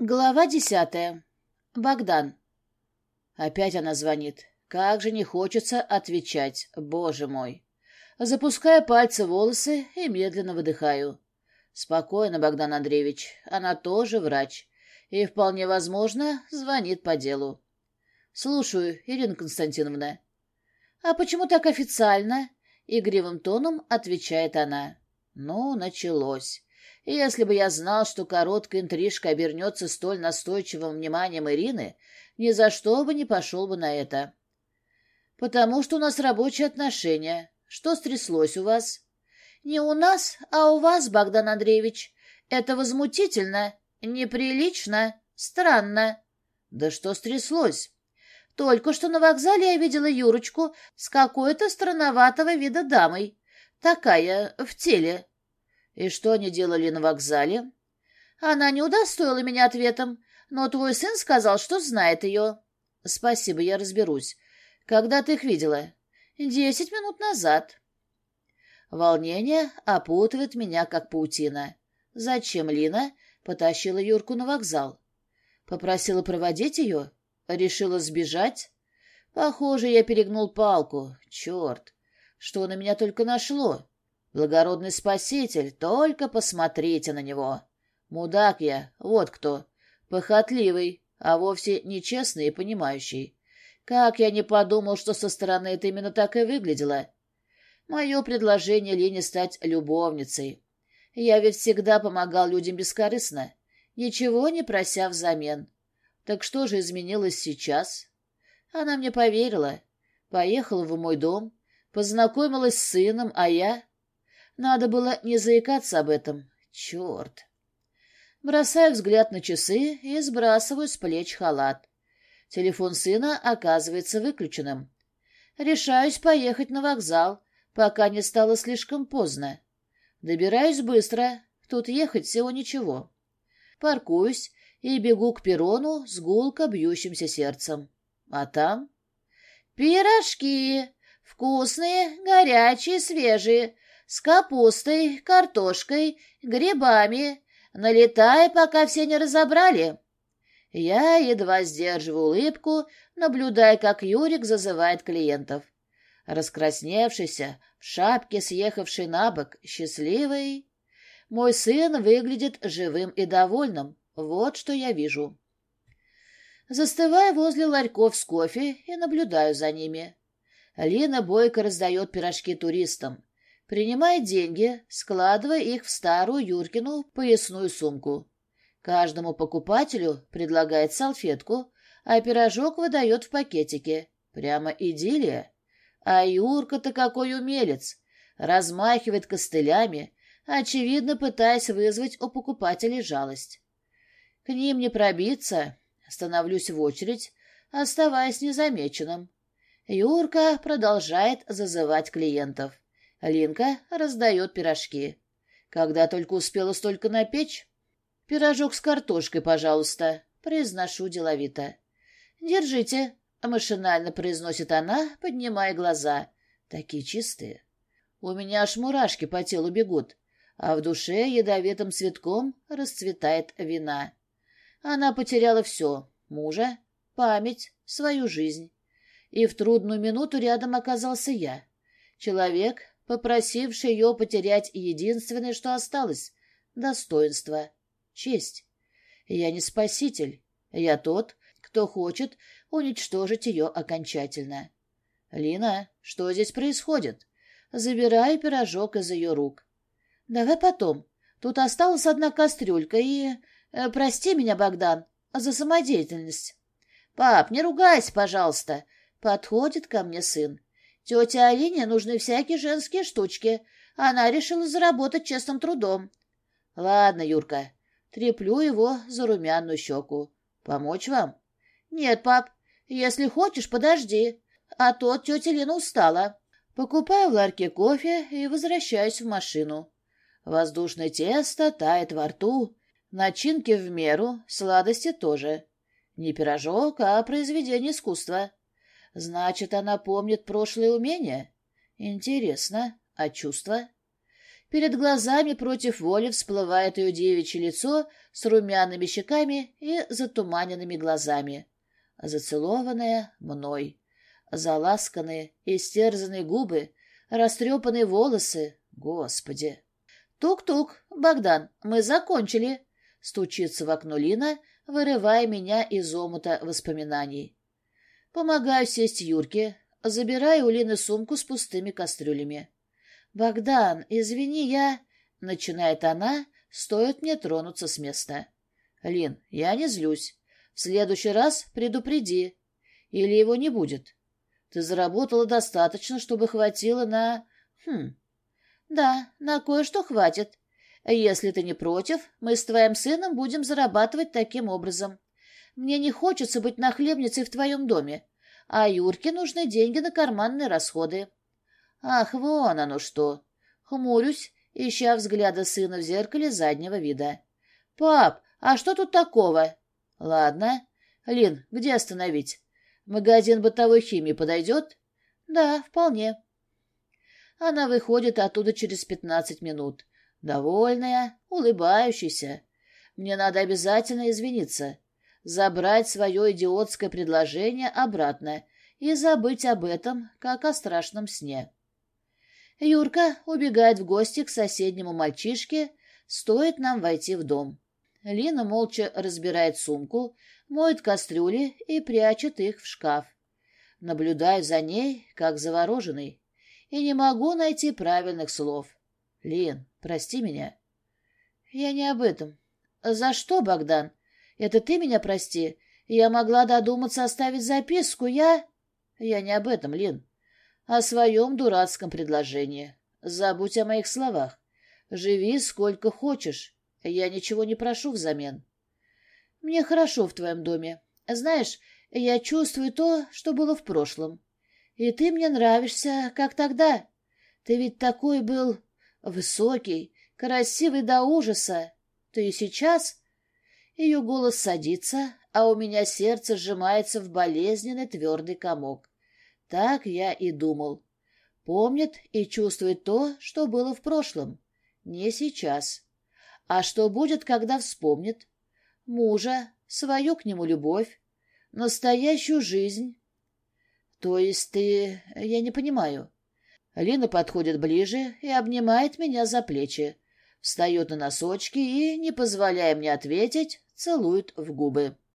Глава десятая. Богдан. Опять она звонит. Как же не хочется отвечать, боже мой. Запускаю пальцы в волосы и медленно выдыхаю. Спокойно, Богдан Андреевич, она тоже врач. И, вполне возможно, звонит по делу. Слушаю, Ирина Константиновна. А почему так официально? Игривым тоном отвечает она. Ну, началось. Если бы я знал, что короткая интрижка обернется столь настойчивым вниманием Ирины, ни за что бы не пошел бы на это. Потому что у нас рабочие отношения. Что стряслось у вас? Не у нас, а у вас, Богдан Андреевич. Это возмутительно, неприлично, странно. Да что стряслось? Только что на вокзале я видела Юрочку с какой-то странноватого вида дамой. Такая, в теле. И что они делали на вокзале? Она не удостоила меня ответом, но твой сын сказал, что знает ее. Спасибо, я разберусь. Когда ты их видела? Десять минут назад. Волнение опутывает меня, как паутина. Зачем Лина потащила Юрку на вокзал? Попросила проводить ее? Решила сбежать? Похоже, я перегнул палку. Черт! Что на меня только нашло? Благородный спаситель, только посмотрите на него. Мудак я, вот кто. Похотливый, а вовсе нечестный и понимающий. Как я не подумал, что со стороны это именно так и выглядело. Мое предложение Лене стать любовницей. Я ведь всегда помогал людям бескорыстно, ничего не прося взамен. Так что же изменилось сейчас? Она мне поверила, поехала в мой дом, познакомилась с сыном, а я... Надо было не заикаться об этом. Черт! Бросаю взгляд на часы и сбрасываю с плеч халат. Телефон сына оказывается выключенным. Решаюсь поехать на вокзал, пока не стало слишком поздно. Добираюсь быстро, тут ехать всего ничего. Паркуюсь и бегу к перрону с гулко бьющимся сердцем. А там... «Пирожки! Вкусные, горячие, свежие!» С капустой, картошкой, грибами, налетая, пока все не разобрали. Я едва сдерживаю улыбку, наблюдая, как Юрик зазывает клиентов. Раскрасневшийся, в шапке съехавший на бок, счастливый. Мой сын выглядит живым и довольным. Вот что я вижу. Застываю возле ларьков с кофе и наблюдаю за ними. Лина бойко раздает пирожки туристам принимает деньги, складывая их в старую Юркину поясную сумку. Каждому покупателю предлагает салфетку, а пирожок выдает в пакетике. Прямо идиллия. А Юрка-то какой умелец! Размахивает костылями, очевидно пытаясь вызвать у покупателей жалость. К ним не пробиться, становлюсь в очередь, оставаясь незамеченным. Юрка продолжает зазывать клиентов. Линка раздает пирожки. Когда только успела столько напечь? Пирожок с картошкой, пожалуйста, произношу деловито. Держите, машинально произносит она, поднимая глаза. Такие чистые. У меня аж мурашки по телу бегут, а в душе ядовитым цветком расцветает вина. Она потеряла все — мужа, память, свою жизнь. И в трудную минуту рядом оказался я. Человек, попросивший ее потерять единственное, что осталось — достоинство, честь. Я не спаситель, я тот, кто хочет уничтожить ее окончательно. «Лина, что здесь происходит?» Забираю пирожок из ее рук. «Давай потом. Тут осталась одна кастрюлька и... Э, прости меня, Богдан, за самодеятельность». «Пап, не ругайся, пожалуйста!» Подходит ко мне сын. Тете Алине нужны всякие женские штучки. Она решила заработать честным трудом. Ладно, Юрка, треплю его за румяную щеку. Помочь вам? Нет, пап, если хочешь, подожди. А то тетя Лена устала. Покупаю в ларьке кофе и возвращаюсь в машину. Воздушное тесто тает во рту, начинки в меру, сладости тоже. Не пирожок, а произведение искусства. Значит, она помнит прошлое умение? Интересно. А чувства? Перед глазами против воли всплывает ее девичье лицо с румяными щеками и затуманенными глазами. Зацелованная мной. Заласканные, истерзанные губы, растрепанные волосы. Господи! «Тук-тук, Богдан, мы закончили!» Стучится в окно Лина, вырывая меня из омута воспоминаний. Помогаю сесть Юрке, забираю у Лины сумку с пустыми кастрюлями. «Богдан, извини, я...» — начинает она, стоит мне тронуться с места. «Лин, я не злюсь. В следующий раз предупреди. Или его не будет. Ты заработала достаточно, чтобы хватило на... Хм... Да, на кое-что хватит. Если ты не против, мы с твоим сыном будем зарабатывать таким образом. Мне не хочется быть нахлебницей в твоем доме, а Юрке нужны деньги на карманные расходы. Ах, вон оно что! Хмурюсь, ища взгляда сына в зеркале заднего вида. Пап, а что тут такого? Ладно. Лин, где остановить? Магазин бытовой химии подойдет? Да, вполне. Она выходит оттуда через пятнадцать минут. Довольная, улыбающаяся. Мне надо обязательно извиниться. Забрать свое идиотское предложение обратно и забыть об этом, как о страшном сне. Юрка убегает в гости к соседнему мальчишке, стоит нам войти в дом. Лина молча разбирает сумку, моет кастрюли и прячет их в шкаф. Наблюдаю за ней, как завороженный, и не могу найти правильных слов. Лин, прости меня. Я не об этом. За что, Богдан? Это ты меня прости. Я могла додуматься оставить записку. Я... Я не об этом, Лин о своем дурацком предложении. Забудь о моих словах. Живи сколько хочешь. Я ничего не прошу взамен. Мне хорошо в твоем доме. Знаешь, я чувствую то, что было в прошлом. И ты мне нравишься, как тогда. Ты ведь такой был высокий, красивый до ужаса. Ты и сейчас... Ее голос садится, а у меня сердце сжимается в болезненный твердый комок. Так я и думал. Помнит и чувствует то, что было в прошлом. Не сейчас. А что будет, когда вспомнит? Мужа, свою к нему любовь, настоящую жизнь. То есть ты... Я не понимаю. Лина подходит ближе и обнимает меня за плечи, встает на носочки и, не позволяя мне ответить, целует в губы.